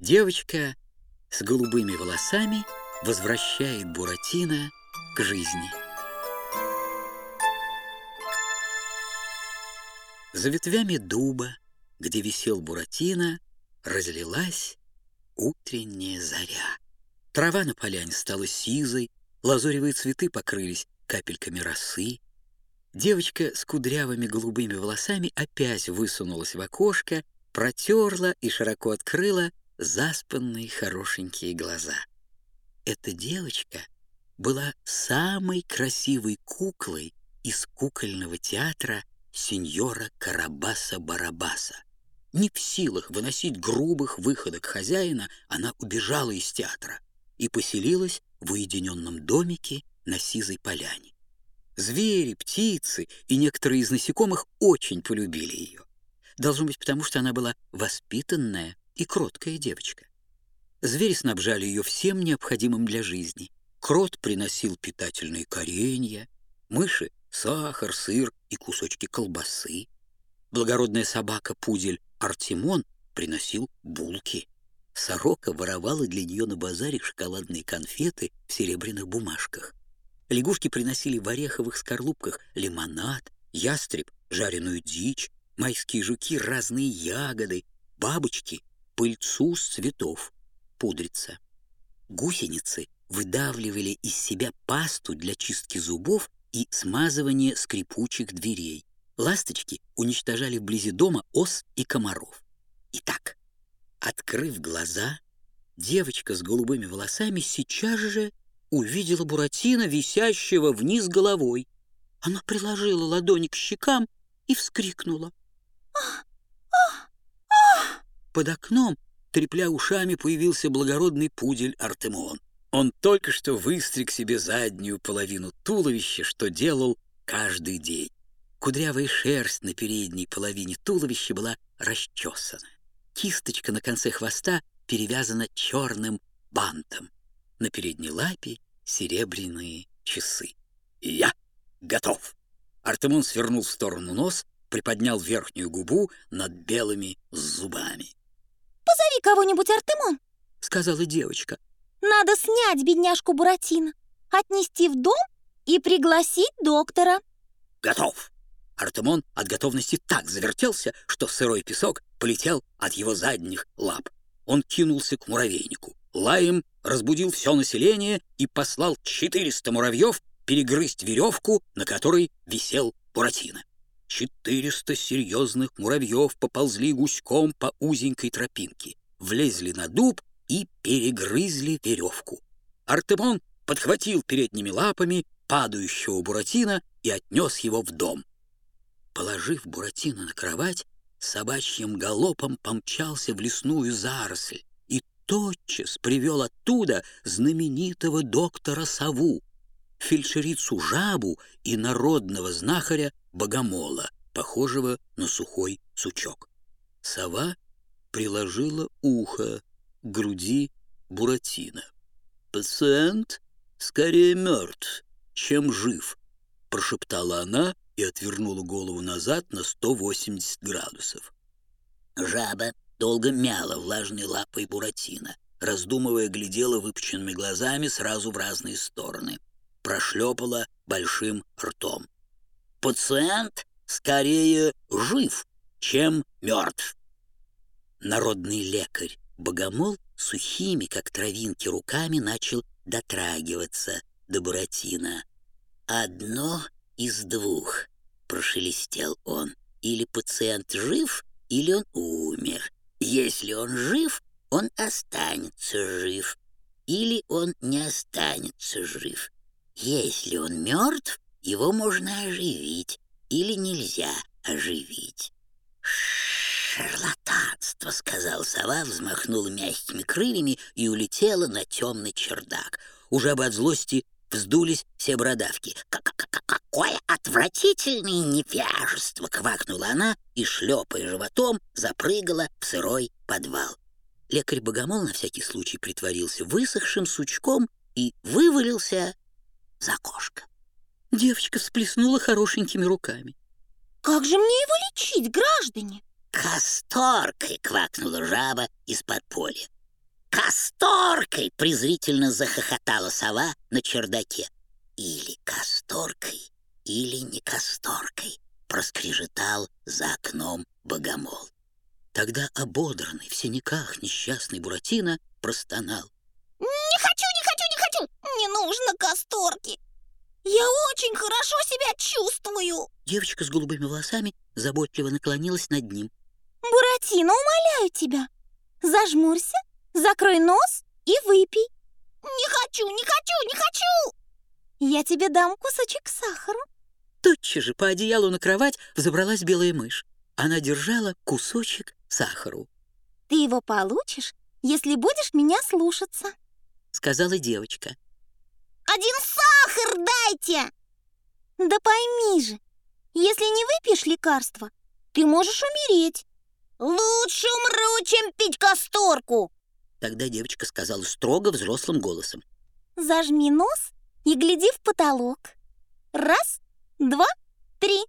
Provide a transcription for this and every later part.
Девочка с голубыми волосами возвращает Буратино к жизни. За ветвями дуба, где висел Буратино, разлилась утренняя заря. Трава на поляне стала сизой, лазоревые цветы покрылись капельками росы. Девочка с кудрявыми голубыми волосами опять высунулась в окошко, протерла и широко открыла заспанные хорошенькие глаза. Эта девочка была самой красивой куклой из кукольного театра сеньора Карабаса-Барабаса. Не в силах выносить грубых выходок хозяина, она убежала из театра и поселилась в уединенном домике на Сизой поляне. Звери, птицы и некоторые из насекомых очень полюбили ее. Должно быть, потому что она была воспитанная, и кроткая девочка. Звери снабжали ее всем необходимым для жизни. Крот приносил питательные коренья, мыши — сахар, сыр и кусочки колбасы. Благородная собака-пудель Артемон приносил булки. Сорока воровала для нее на базаре шоколадные конфеты в серебряных бумажках. Лягушки приносили в ореховых скорлупках лимонад, ястреб — жареную дичь, майские жуки — разные ягоды, бабочки пыльцу с цветов, пудриться. Гусеницы выдавливали из себя пасту для чистки зубов и смазывания скрипучих дверей. Ласточки уничтожали вблизи дома ос и комаров. Итак, открыв глаза, девочка с голубыми волосами сейчас же увидела Буратино, висящего вниз головой. Она приложила ладони к щекам и вскрикнула. «Ах! Под окном, трепля ушами, появился благородный пудель Артемон. Он только что выстриг себе заднюю половину туловища, что делал каждый день. Кудрявая шерсть на передней половине туловища была расчесана. Кисточка на конце хвоста перевязана черным бантом. На передней лапе серебряные часы. «Я готов!» Артемон свернул в сторону нос, приподнял верхнюю губу над белыми зубами. «Позови кого-нибудь, Артемон», — сказала девочка. «Надо снять бедняжку Буратино, отнести в дом и пригласить доктора». «Готов!» Артемон от готовности так завертелся, что сырой песок полетел от его задних лап. Он кинулся к муравейнику. Лаем разбудил все население и послал 400 муравьев перегрызть веревку, на которой висел Буратино. Четыреста серьезных муравьев поползли гуськом по узенькой тропинке, влезли на дуб и перегрызли веревку. Артемон подхватил передними лапами падающего Буратино и отнес его в дом. Положив Буратино на кровать, собачьим галопом помчался в лесную заросль и тотчас привел оттуда знаменитого доктора Саву, фельдшерицу Жабу и народного знахаря Богомола, похожего на сухой сучок. Сова приложила ухо к груди Буратино. «Пациент скорее мертв, чем жив», — прошептала она и отвернула голову назад на 180 градусов. Жаба долго мяла влажной лапой Буратино, раздумывая, глядела выпученными глазами сразу в разные стороны — прошлепала большим ртом. Пациент скорее жив, чем мертв. Народный лекарь Богомол сухими, как травинки, руками начал дотрагиваться до Буратино. «Одно из двух», — прошелестел он. «Или пациент жив, или он умер. Если он жив, он останется жив. Или он не останется жив. Если он мертв, его можно оживить или нельзя оживить. «Шарлатанство!» — сказал сова, взмахнула мягкими крыльями и улетела на темный чердак. Уже бы от злости вздулись все бородавки. «Какое отвратительное невяжество!» — квакнула она и, шлепая животом, запрыгала в сырой подвал. Лекарь-богомол на всякий случай притворился высохшим сучком и вывалился за окошко. Девочка всплеснула хорошенькими руками. «Как же мне его лечить, граждане?» «Касторкой!» — квакнула жаба из-под поля. касторкой!» — презрительно захохотала сова на чердаке. «Или касторкой, или не касторкой!» — проскрежетал за окном богомол. Тогда ободранный в синяках несчастный Буратино простонал. Не хочу, не хочу, не хочу! Не нужно касторки! Я очень хорошо себя чувствую! Девочка с голубыми волосами заботливо наклонилась над ним. Буратино, умоляю тебя, зажмурься, закрой нос и выпей. Не хочу, не хочу, не хочу! Я тебе дам кусочек сахара. Тотчас же по одеялу на кровать взобралась белая мышь. Она держала кусочек сахару. Ты его получишь, если будешь меня слушаться, сказала девочка. Один сахар дайте! Да пойми же, если не выпьешь лекарство, ты можешь умереть. Лучше умру, чем пить касторку. Тогда девочка сказала строго взрослым голосом. Зажми нос и гляди в потолок. Раз, два, три.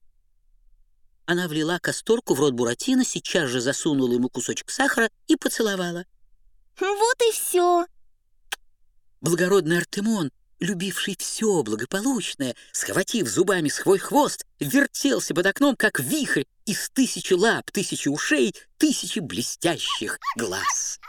Она влила касторку в рот Буратино, сейчас же засунула ему кусочек сахара и поцеловала. Вот и все. Благородный Артемон, любивший все благополучное, схватив зубами свой хвост, вертелся под окном, как вихрь из тысячи лап, тысячи ушей, тысячи блестящих глаз.